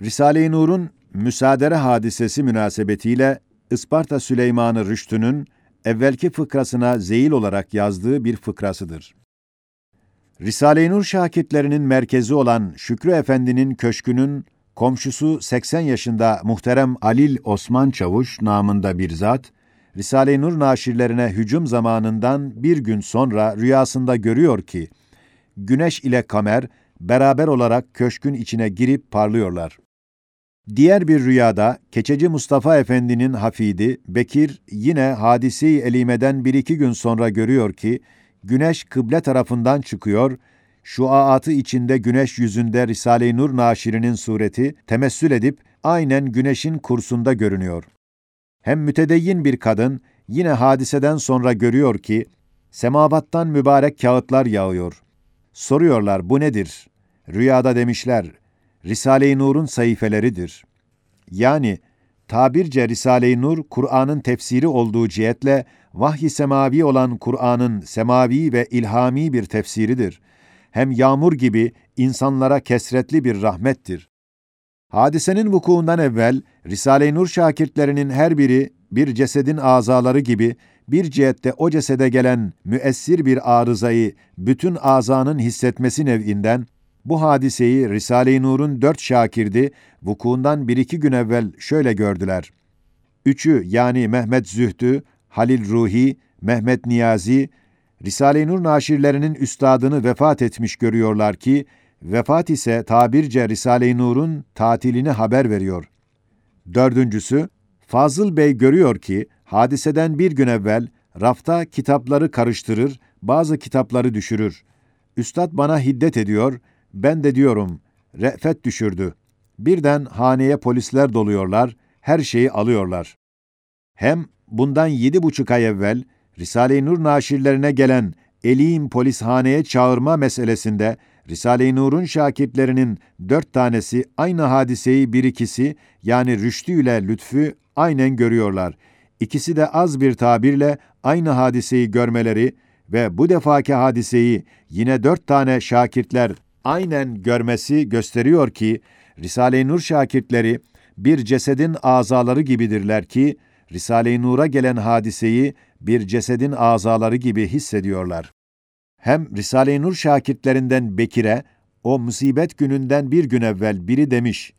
Risale-i Nur'un müsaadere hadisesi münasebetiyle Isparta Süleymanı Rüştü'nün evvelki fıkrasına zeyil olarak yazdığı bir fıkrasıdır. Risale-i Nur şakitlerinin merkezi olan Şükrü Efendi'nin köşkünün komşusu 80 yaşında muhterem Alil Osman Çavuş namında bir zat, Risale-i Nur naşirlerine hücum zamanından bir gün sonra rüyasında görüyor ki, güneş ile kamer beraber olarak köşkün içine girip parlıyorlar. Diğer bir rüyada Keçeci Mustafa Efendi'nin hafidi Bekir yine hadisi elimeden bir iki gün sonra görüyor ki güneş kıble tarafından çıkıyor, şu aatı içinde güneş yüzünde Risale-i Nur naşirinin sureti temessül edip aynen güneşin kursunda görünüyor. Hem mütedeyyin bir kadın yine hadiseden sonra görüyor ki semavattan mübarek kağıtlar yağıyor. Soruyorlar bu nedir? Rüyada demişler Risale-i Nur'un sayfeleridir. Yani tabirce Risale-i Nur, Kur'an'ın tefsiri olduğu cihetle vahyi semavi olan Kur'an'ın semavi ve ilhami bir tefsiridir. Hem yağmur gibi insanlara kesretli bir rahmettir. Hadisenin vukuundan evvel Risale-i Nur şakirtlerinin her biri bir cesedin azaları gibi bir cihette o cesede gelen müessir bir arızayı bütün azanın hissetmesi nev'inden bu hadiseyi Risale-i Nur'un dört şakirdi vukuundan bir iki gün evvel şöyle gördüler. Üçü yani Mehmet Zühtü, Halil Ruhi, Mehmet Niyazi, Risale-i Nur naşirlerinin üstadını vefat etmiş görüyorlar ki, vefat ise tabirce Risale-i Nur'un tatilini haber veriyor. Dördüncüsü, Fazıl Bey görüyor ki, hadiseden bir gün evvel rafta kitapları karıştırır, bazı kitapları düşürür. Üstad bana hiddet ediyor, ben de diyorum, re'fet düşürdü. Birden haneye polisler doluyorlar, her şeyi alıyorlar. Hem bundan yedi buçuk ay evvel Risale-i Nur naşirlerine gelen Elim polishaneye çağırma meselesinde Risale-i Nur'un şakirtlerinin dört tanesi aynı hadiseyi bir ikisi yani Rüştü ile Lütfü aynen görüyorlar. İkisi de az bir tabirle aynı hadiseyi görmeleri ve bu defaki hadiseyi yine dört tane şakirtler aynen görmesi gösteriyor ki Risale-i Nur şakirtleri bir cesedin azaları gibidirler ki Risale-i Nur'a gelen hadiseyi bir cesedin azaları gibi hissediyorlar. Hem Risale-i Nur şakirtlerinden Bekir'e o musibet gününden bir gün evvel biri demiş,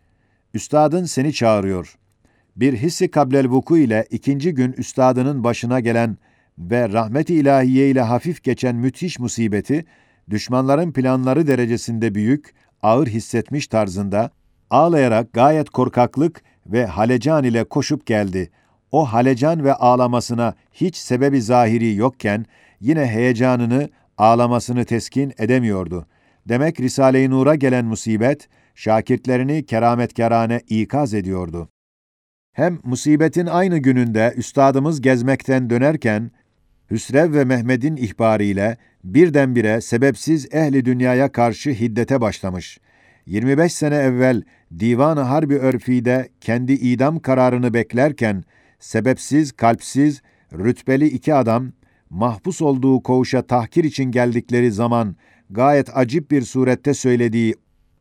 Üstadın seni çağırıyor. Bir hissi kablel vuku ile ikinci gün üstadının başına gelen ve rahmet-i ilahiye ile hafif geçen müthiş musibeti, düşmanların planları derecesinde büyük, ağır hissetmiş tarzında, ağlayarak gayet korkaklık ve halecan ile koşup geldi. O halecan ve ağlamasına hiç sebebi zahiri yokken, yine heyecanını, ağlamasını teskin edemiyordu. Demek Risale-i Nur'a gelen musibet, şakirtlerini kerametkarane ikaz ediyordu. Hem musibetin aynı gününde üstadımız gezmekten dönerken, Hüsrev ve Mehmet'in ihbarıyla birdenbire sebepsiz ehli dünyaya karşı hiddete başlamış. 25 sene evvel Divan-ı Harbi Örfi'de kendi idam kararını beklerken, sebepsiz, kalpsiz, rütbeli iki adam, mahpus olduğu koğuşa tahkir için geldikleri zaman gayet acip bir surette söylediği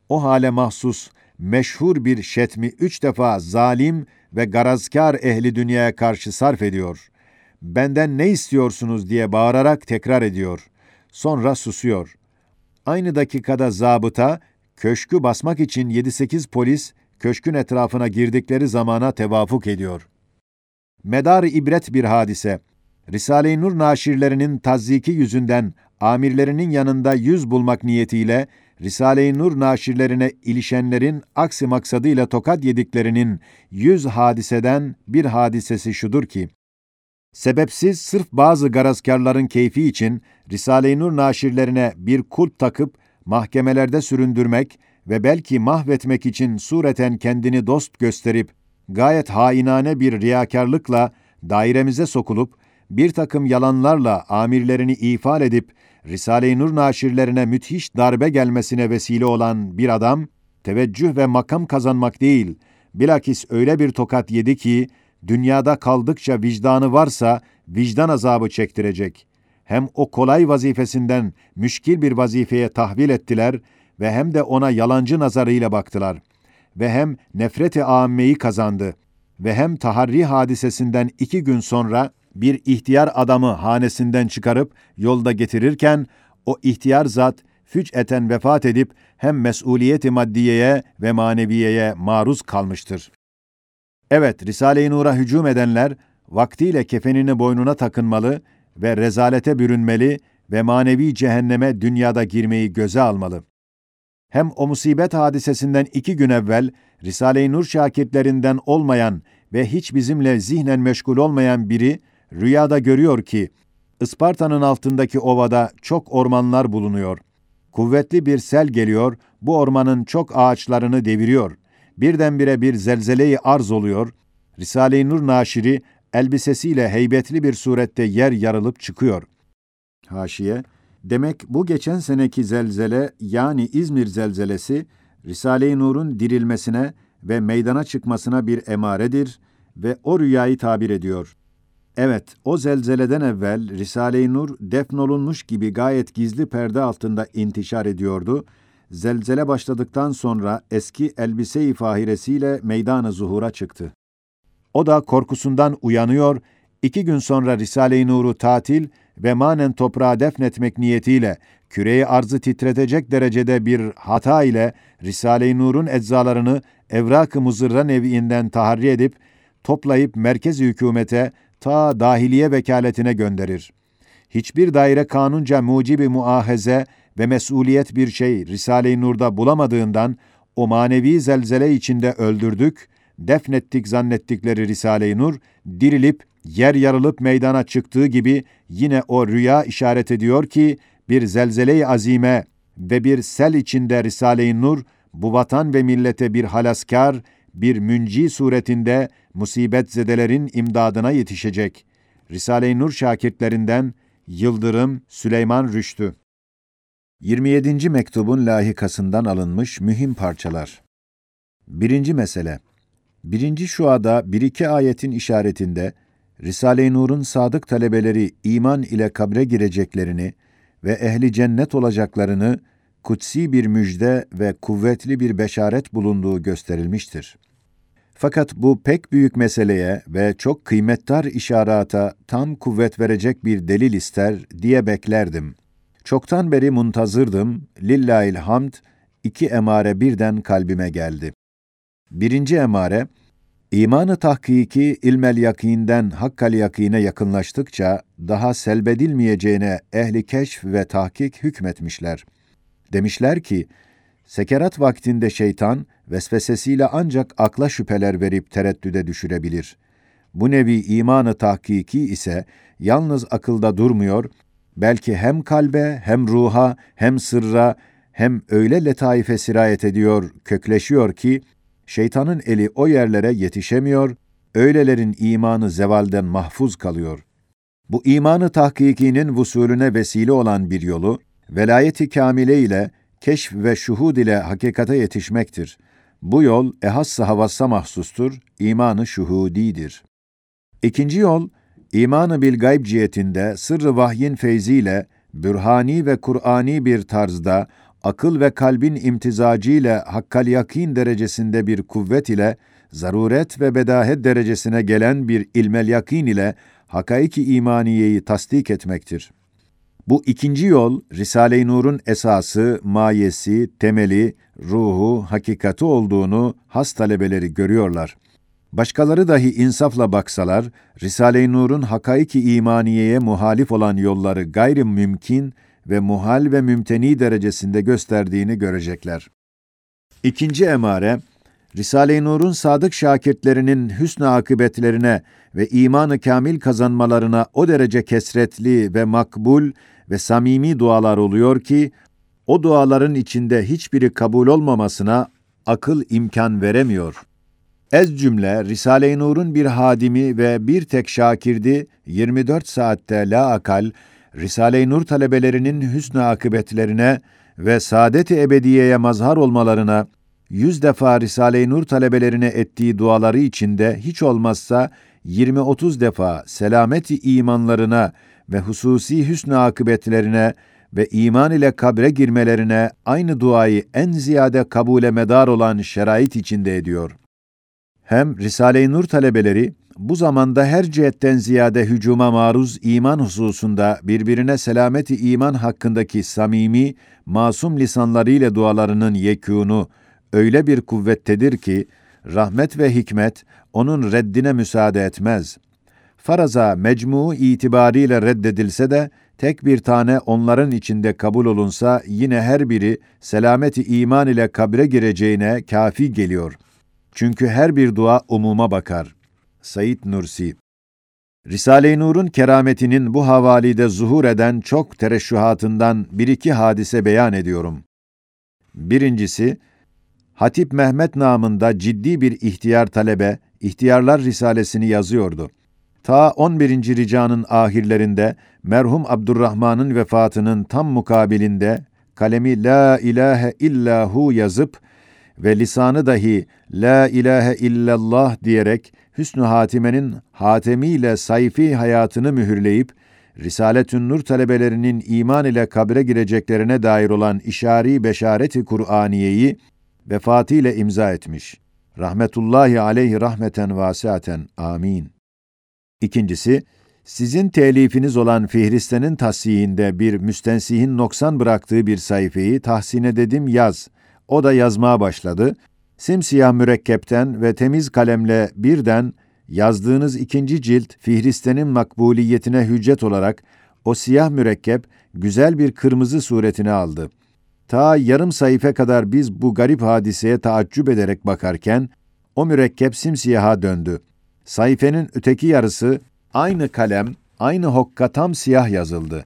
o hale mahsus meşhur bir şetmi üç defa zalim ve garazkar ehli dünyaya karşı sarf ediyor. Benden ne istiyorsunuz diye bağırarak tekrar ediyor. Sonra susuyor. Aynı dakikada zabıta, köşkü basmak için 7-8 polis, köşkün etrafına girdikleri zamana tevafuk ediyor. Medar ibret bir hadise. Risale-i Nur naşirlerinin tazziki yüzünden amirlerinin yanında yüz bulmak niyetiyle Risale-i Nur naşirlerine ilişenlerin aksi maksadıyla tokat yediklerinin yüz hadiseden bir hadisesi şudur ki, sebepsiz sırf bazı garazkarların keyfi için Risale-i Nur naşirlerine bir kulp takıp mahkemelerde süründürmek ve belki mahvetmek için sureten kendini dost gösterip gayet hainane bir riyakarlıkla dairemize sokulup bir takım yalanlarla amirlerini ifade edip Risale-i Nur naşirlerine müthiş darbe gelmesine vesile olan bir adam, teveccüh ve makam kazanmak değil, bilakis öyle bir tokat yedi ki, dünyada kaldıkça vicdanı varsa vicdan azabı çektirecek. Hem o kolay vazifesinden müşkil bir vazifeye tahvil ettiler ve hem de ona yalancı nazarıyla baktılar. ve hem nefret-i âmmeyi kazandı ve hem taharri hadisesinden iki gün sonra bir ihtiyar adamı hanesinden çıkarıp yolda getirirken o ihtiyar zat füc'eten vefat edip hem mesuliyeti maddiyeye ve maneviyeye maruz kalmıştır. Evet, Risale-i Nur'a hücum edenler, vaktiyle kefenini boynuna takınmalı ve rezalete bürünmeli ve manevi cehenneme dünyada girmeyi göze almalı. Hem o musibet hadisesinden iki gün evvel, Risale-i Nur şakirtlerinden olmayan ve hiç bizimle zihnen meşgul olmayan biri, rüyada görüyor ki, Isparta'nın altındaki ovada çok ormanlar bulunuyor. Kuvvetli bir sel geliyor, bu ormanın çok ağaçlarını deviriyor. Birdenbire bir zelzeleyi arz oluyor. Risale-i Nur naşiri elbisesiyle heybetli bir surette yer yarılıp çıkıyor. Haşiye, demek bu geçen seneki zelzele yani İzmir zelzelesi, Risale-i Nur'un dirilmesine ve meydana çıkmasına bir emaredir ve o rüyayı tabir ediyor. Evet, o zelzeleden evvel Risale-i Nur defnolunmuş gibi gayet gizli perde altında intişar ediyordu. Zelzele başladıktan sonra eski elbise-i fahiresiyle meydana zuhura çıktı. O da korkusundan uyanıyor, iki gün sonra Risale-i Nur'u tatil ve manen toprağa defnetmek niyetiyle küreyi arzı titretecek derecede bir hata ile Risale-i Nur'un eczalarını evrak-ı muzırra neviinden taharri edip, toplayıp merkez hükümete ta dahiliye vekaletine gönderir. Hiçbir daire kanunca mucibi muahaze ve mesuliyet bir şey Risale-i Nur'da bulamadığından o manevi zelzele içinde öldürdük, defnettik zannettikleri Risale-i Nur, dirilip, yer yarılıp meydana çıktığı gibi yine o rüya işaret ediyor ki, bir zelzele-i azime ve bir sel içinde Risale-i Nur, bu vatan ve millete bir halaskar, bir münci suretinde musibet zedelerin imdadına yetişecek. Risale-i Nur şakirtlerinden Yıldırım Süleyman Rüştü 27. mektubun lahikasından alınmış mühim parçalar. Birinci mesele. Birinci şuada bir iki ayetin işaretinde Risale-i Nur'un sadık talebeleri iman ile kabre gireceklerini ve ehli cennet olacaklarını kutsi bir müjde ve kuvvetli bir beşaret bulunduğu gösterilmiştir. Fakat bu pek büyük meseleye ve çok kıymettar işarata tam kuvvet verecek bir delil ister diye beklerdim. Çoktan beri muntazırdım, lillahil hamd, iki emare birden kalbime geldi. Birinci emare, imanı tahkiki ilmel yakinden hakkal yakine yakınlaştıkça daha selbedilmeyeceğine ehli keşf ve tahkik hükmetmişler. Demişler ki, sekerat vaktinde şeytan, vesvesesiyle ancak akla şüpheler verip tereddüde düşürebilir. Bu nevi imanı tahkiki ise yalnız akılda durmuyor, belki hem kalbe, hem ruha, hem sırra, hem öyle letaife sirayet ediyor, kökleşiyor ki, şeytanın eli o yerlere yetişemiyor, öylelerin imanı zevalden mahfuz kalıyor. Bu imanı tahkikinin vusulüne vesile olan bir yolu, velayeti kamile ile, keşf ve şuhud ile hakikate yetişmektir. Bu yol ehassa havassa mahsustur, imanı şuhudidir. İkinci yol, imanı bil gayb cihetinde sırrı vahyin feyziyle, bürhani ve Kur'ani bir tarzda, akıl ve kalbin imtizacıyla hakkal yakin derecesinde bir kuvvet ile, zaruret ve bedahet derecesine gelen bir ilmel yakin ile hakaiki imaniyeyi tasdik etmektir. Bu ikinci yol, Risale-i Nur'un esası, mayesi, temeli, ruhu, hakikati olduğunu has talebeleri görüyorlar. Başkaları dahi insafla baksalar, Risale-i Nur'un hakaiki imaniyeye muhalif olan yolları gayri mümkün ve muhal ve mümteni derecesinde gösterdiğini görecekler. İkinci emare, Risale-i Nur'un sadık şakirtlerinin hüsnü akıbetlerine ve imanı kamil kazanmalarına o derece kesretli ve makbul ve samimi dualar oluyor ki, o duaların içinde hiçbiri kabul olmamasına akıl imkan veremiyor. Ez cümle, Risale-i Nur'un bir hadimi ve bir tek şakirdi, 24 saatte la akal, Risale-i Nur talebelerinin hüsnü akıbetlerine ve saadet-i ebediyeye mazhar olmalarına, yüz defa Risale-i Nur talebelerine ettiği duaları içinde hiç olmazsa 20-30 defa selameti imanlarına ve hususi hüsnü akıbetlerine ve iman ile kabre girmelerine aynı duayı en ziyade kabule medar olan şerait içinde ediyor. Hem Risale-i Nur talebeleri bu zamanda her cihetten ziyade hücuma maruz iman hususunda birbirine selameti iman hakkındaki samimi, masum lisanlarıyla dualarının yekûnu öyle bir kuvvettedir ki, rahmet ve hikmet onun reddine müsaade etmez. Faraza mecmu itibariyle reddedilse de, tek bir tane onların içinde kabul olunsa yine her biri selameti iman ile kabre gireceğine kafi geliyor. Çünkü her bir dua umuma bakar. Said Nursi Risale-i Nur'un kerametinin bu havalide zuhur eden çok tereşşuhatından bir iki hadise beyan ediyorum. Birincisi, Hatip Mehmet namında ciddi bir ihtiyar talebe, İhtiyarlar Risalesini yazıyordu. Ta 11. ricanın ahirlerinde merhum Abdurrahman'ın vefatının tam mukabilinde kalemi La ilahe illahu yazıp ve lisanı dahi La ilahe illallah diyerek Hüsnü Hatime'nin hatemiyle sayfi hayatını mühürleyip Risaletün Nur talebelerinin iman ile kabre gireceklerine dair olan işari beşareti Kur'aniyeyi vefatıyla imza etmiş. Rahmetullahi aleyhi rahmeten vasiaten. Amin. İkincisi, sizin telifiniz olan Fihriste'nin tasihinde bir müstensihin noksan bıraktığı bir sayfayı tahsine dedim yaz. O da yazmaya başladı. Simsiyah mürekkepten ve temiz kalemle birden yazdığınız ikinci cilt Fihriste'nin makbuliyetine hüccet olarak o siyah mürekkep güzel bir kırmızı suretini aldı. Ta yarım sayfa kadar biz bu garip hadiseye taaccüp ederek bakarken o mürekkep simsiyaha döndü. Sayfenin öteki yarısı aynı kalem, aynı hokka tam siyah yazıldı.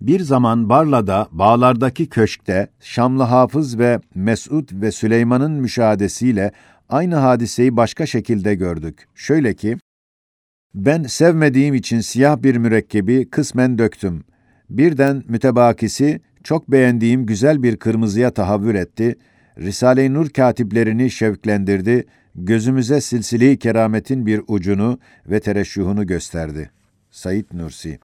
Bir zaman Barla'da, bağlardaki köşkte Şamlı Hafız ve Mesud ve Süleyman'ın müşahadesiyle aynı hadiseyi başka şekilde gördük. Şöyle ki, ben sevmediğim için siyah bir mürekkebi kısmen döktüm. Birden mütebakisi çok beğendiğim güzel bir kırmızıya tahavvül etti. Risale-i Nur katiplerini şevklendirdi, gözümüze silsile kerametin bir ucunu ve tereşşuhunu gösterdi. Said Nursi